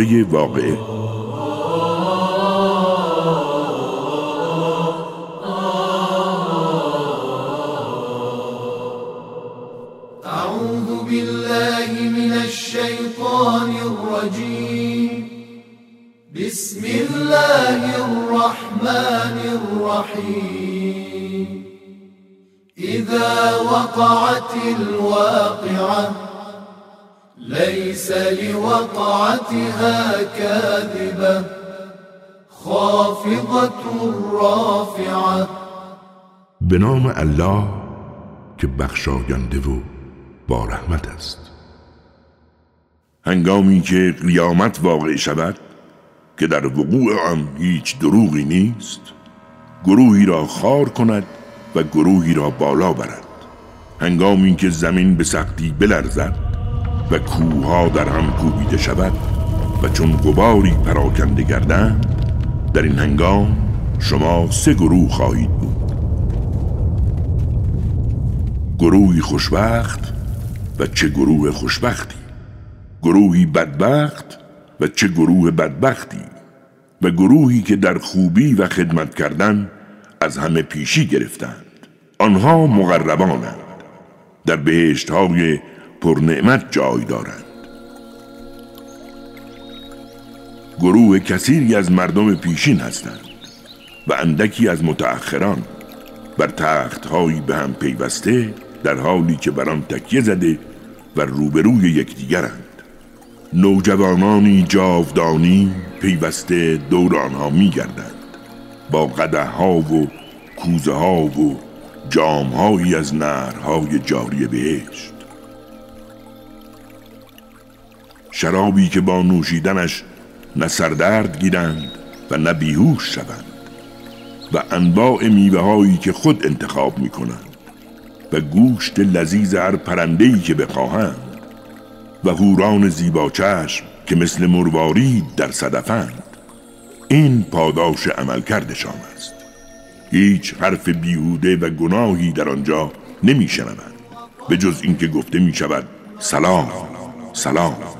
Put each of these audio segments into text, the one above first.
سوره واقعه أعوذ بالله من الشیطان الرجیم بسم الله الرحمن الرحیم إذا وقعت الواقعة ليس لوقعتها كاذبة خافضة رافعة. به نام الله که بخشاینده و با رحمت است. هنگامی که قیامت واقع شود که در وقوع آن هیچ دروغی نیست گروهی را خار کند و گروهی را بالا برد. هنگامی که زمین به سختی بلرزد و کوها در هم کوبیده شود و چون غباری پراکنده گردند در این هنگام شما سه گروه خواهید بود. گروهی خوشبخت و چه گروه خوشبختی؟ گروهی بدبخت و چه گروه بدبختی؟ و گروهی که در خوبی و خدمت کردن از همه پیشی گرفتند. آنها مقربانند. در بهشت های پرنعمت جای دارند. گروه کثیری از مردم پیشین هستند و اندکی از متأخران بر تختهایی به هم پیوسته در حالی که بر آن تکیه زده و روبروی یکدیگرند. نوجوانانی جاودانی پیوسته دور آنها میگردند. با قده ها و کوزه ها و جامهایی از نهرهای جاری بهشت. شرابی که با نوشیدنش نه سردرد گیرند و نه بیهوش شوند و انواع میوه هایی که خود انتخاب می کنند و گوشت لذیذ هر پرندهی که بخواهند و هوران زیبا چشم که مثل مروارید در صدفند. این پاداش عمل کردشان است. هیچ حرف بیهوده و گناهی در آنجا نمی شنوند به جز اینکه گفته می شود سلام سلام.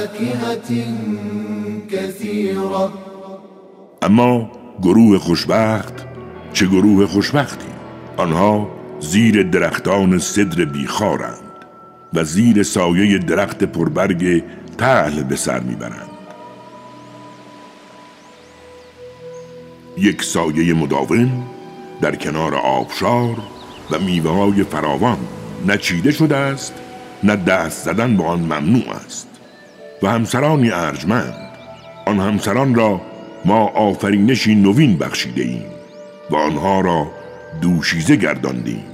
وفاكهة اما گروه خوشبخت چه گروه خوشبختی؟ آنها زیر درختان صدر بیخارند و زیر سایه درخت پربرگ تهل به سر می‌برند. یک سایه مداوم در کنار آبشار و میوه های فراوان نچیده شده است نه دست زدن به آن ممنوع است. و همسرانی ارجمند. آن همسران را ما آفرینشی نوین بخشیده ایم و آنها را دوشیزه گرداندیم.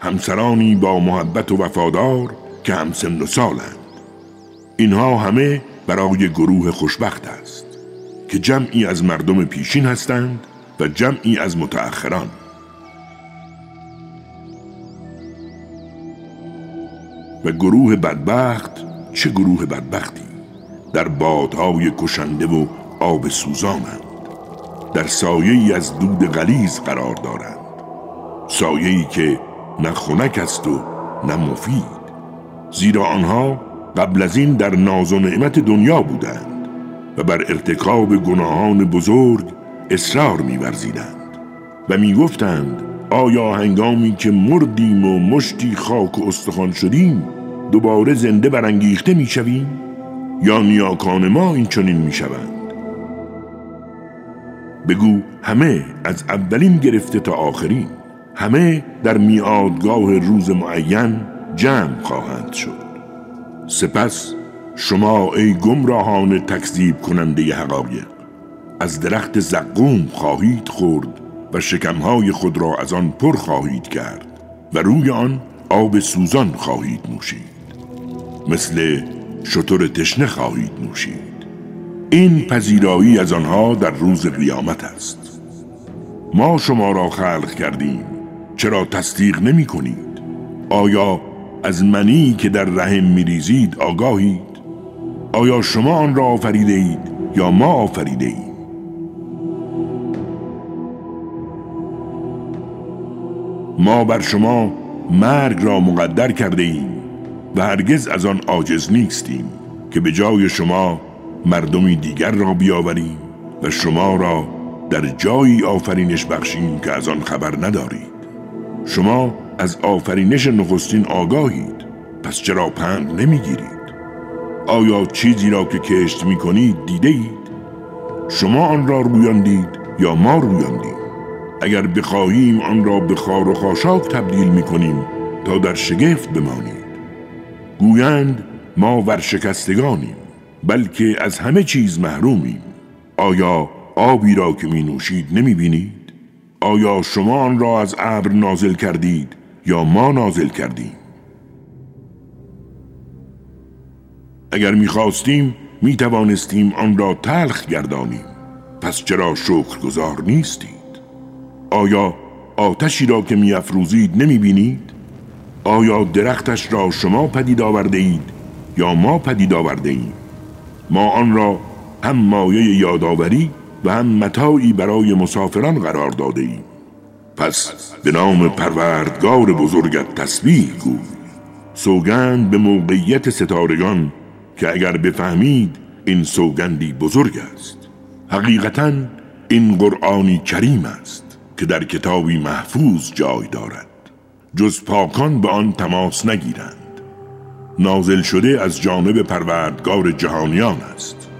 همسرانی با محبت و وفادار که همسن و سالند. اینها همه برای گروه خوشبخت است که جمعی از مردم پیشین هستند و جمعی از متأخران. و گروه بدبخت چه گروه بدبختی؟ در بادهای کشنده و آب سوزانند. در سایه از دود غلیز قرار دارند. سایه‌ای که نه خنک است و نه مفید. زیرا آنها قبل از این در ناز و نعمت دنیا بودند و بر ارتکاب گناهان بزرگ اصرار می‌ورزیدند و می‌گفتند آیا هنگامی که مردیم و مشتی خاک و استخوان شدیم دوباره زنده برانگیخته می‌شویم؟ یا نیاکان ما این چنین می شوند بگو همه از اولین گرفته تا آخرین همه در میادگاه روز معین جمع خواهند شد. سپس شما ای گمراهان تکذیب کننده حقایق از درخت زقوم خواهید خورد و شکمهای خود را از آن پر خواهید کرد و روی آن آب سوزان خواهید نوشید. مثل شطور تشنه خواهید نوشید. این پذیرایی از آنها در روز قیامت است. ما شما را خلق کردیم. چرا تصدیق نمی کنید؟ آیا از منی که در رحم می ریزید آگاهید؟ آیا شما آن را آفریده اید یا ما آفریده ایم؟ ما بر شما مرگ را مقدر کرده ایم و هرگز از آن عاجز نیستیم که به جای شما مردمی دیگر را بیاوریم و شما را در جایی آفرینش بخشیم که از آن خبر ندارید. شما از آفرینش نخستین آگاهید پس چرا پند نمی‌گیرید؟ آیا چیزی را که کشت می کنید دیده؟ شما آن را رویاندید یا ما رویاندید اگر بخواهیم آن را به خار و خاشاک تبدیل می کنیم تا در شگفت بمانید گویند ما ورشکستگانیم بلکه از همه چیز محرومیم آیا آبی را که می نوشید نمی بینید؟ آیا شما آن را از ابر نازل کردید یا ما نازل کردیم؟ اگر می‌خواستیم می توانستیم آن را تلخ گردانیم پس چرا شکرگزار نیستید؟ آیا آتشی را که می افروزید نمی بینید؟ آیا درختش را شما پدید آورده اید یا ما پدید آورده ایم؟ ما آن را هم مایه یادآوری و هم متاعی برای مسافران قرار داده ایم پس به نام پروردگار بزرگت تسبیح گوی سوگند به موقعیت ستارگان که اگر بفهمید این سوگندی بزرگ است حقیقتا این قرآنی کریم است که در کتابی محفوظ جای دارد. جز پاکان به آن تماس نگیرند. نازل شده از جانب پروردگار جهانیان است.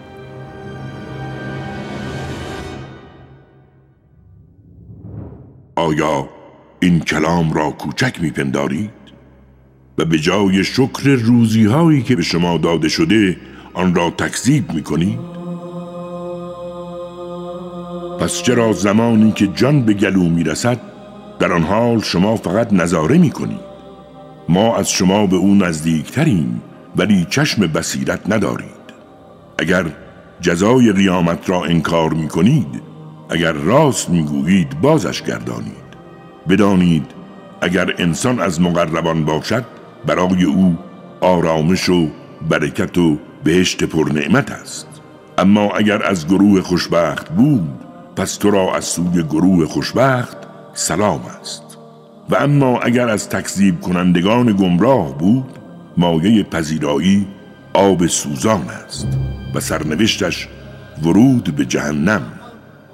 آیا این کلام را کوچک میپندارید؟ و به جای شکر روزی هایی که به شما داده شده آن را تکذیب می‌کنید؟ پس چرا زمانی که جان به گلو می‌رسد در آن حال شما فقط نظاره می‌کنید ما از شما به او نزدیکتریم ولی چشم بصیرت ندارید. اگر جزای قیامت را انکار می کنید اگر راست می‌گویید بازش گردانید. بدانید اگر انسان از مقربان باشد برای او آرامش و برکت و بهشت پر نعمت است. اما اگر از گروه خوشبخت بود پس تو را از سوی گروه خوشبخت سلام است. و اما اگر از تکذیب کنندگان گمراه بود مایه پذیرایی آب سوزان است و سرنوشتش ورود به جهنم.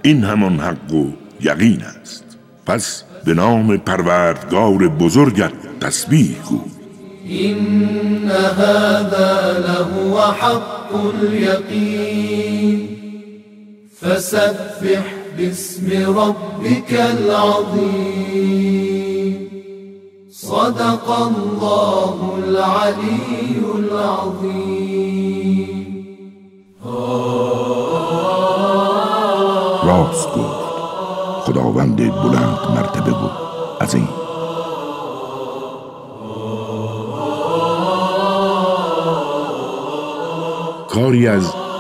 این همان حق و یقین است. پس به نام پروردگار بزرگت تسبیح گو. این هذا لهو حق الیقین فسبح باسم ربك العظیم صدق الله العلی العظیم راست گفت خداوند بلند مرتبه بود. این. کاری از